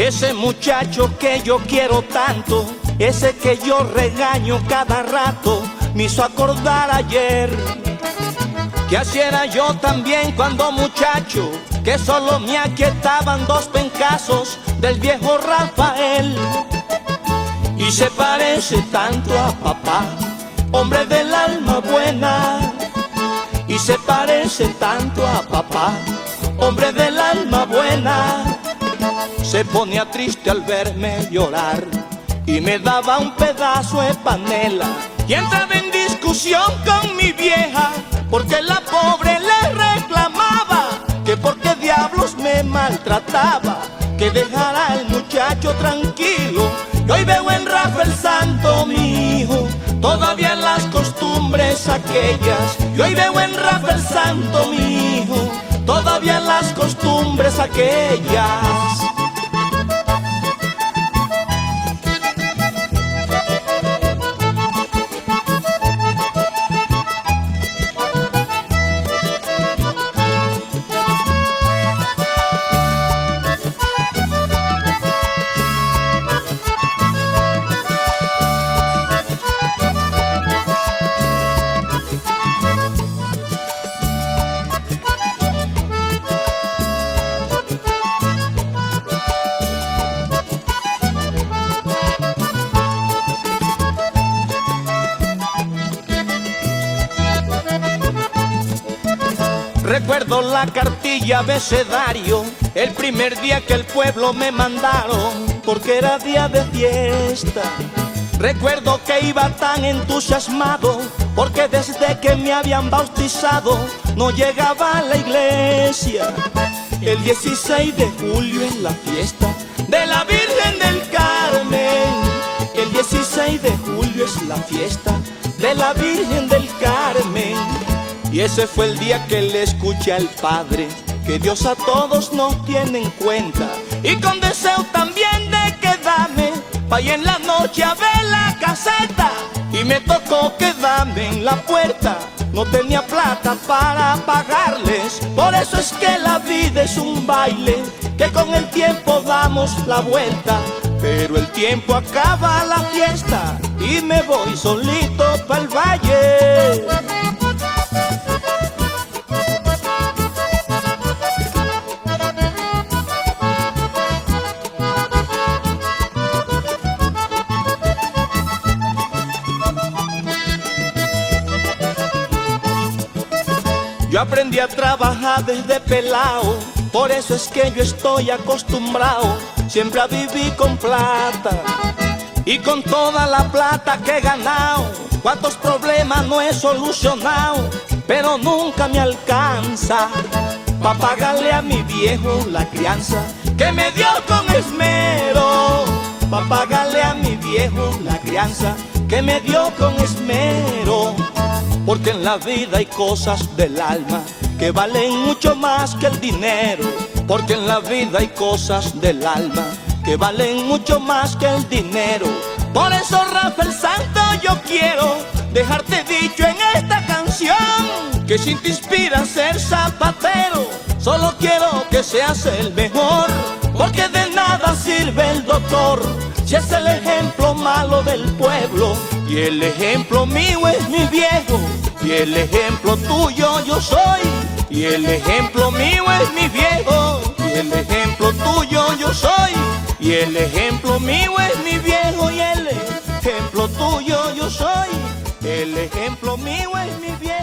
Ese muchacho que yo quiero tanto, ese que yo regaño cada rato, me hizo acordar ayer. Que así era yo también cuando muchacho, que solo me aquietaban dos pencasos del viejo Rafael. Y se parece tanto a papá, hombre del alma buena. Y se parece tanto a papá, hombre del alma buena. Se ponía triste al verme llorar y me daba un pedazo de panela. Y entraba en discusión con mi vieja porque la pobre le reclamaba que por qué diablos me maltrataba, que dejara al muchacho tranquilo. Y hoy veo en Rafael Santo mi hijo, todavía las costumbres aquellas. Y hoy veo en Rafael Santo mi hijo, todavía las costumbres aquellas. Recuerdo la cartilla abecedario, el primer día que el pueblo me mandaron, porque era día de fiesta. Recuerdo que iba tan entusiasmado, porque desde que me habían bautizado, no llegaba a la iglesia. El 16 de julio es la fiesta de la Virgen del Carmen. El 16 de julio es la fiesta de la Virgen del Carmen. Y ese fue el día que le escuché al Padre que Dios a todos nos tiene en cuenta. Y con deseo también de quedarme pa' en la noche a ver la caseta. Y me tocó quedarme en la puerta. No tenía plata para pagarles. Por eso es que la vida es un baile que con el tiempo damos la vuelta. Pero el tiempo acaba la fiesta y me voy solito para el valle. Aprendí a trabajar desde pelao, por eso es que yo estoy acostumbrado siempre a vivir con plata. Y con toda la plata que he ganado, cuántos problemas no he solucionado, pero nunca me alcanza para pagarle a mi viejo la crianza que me dio con esmero. Para pagarle a mi viejo la crianza que me dio con esmero. Porque en la vida hay cosas del alma que valen mucho más que el dinero. Porque en la vida hay cosas del alma que valen mucho más que el dinero. Por eso, Rafael Santo, yo quiero dejarte dicho en esta canción que si te inspira a ser zapatero, solo quiero que seas el mejor. Porque de nada sirve el doctor si es el ejemplo malo del pueblo. Y el ejemplo mío es mi viejo. Y el ejemplo tuyo yo soy. Y el ejemplo mío es mi viejo. Y el ejemplo tuyo yo soy. Y el ejemplo mío es mi viejo. Y el ejemplo tuyo yo soy. El ejemplo mío es mi viejo.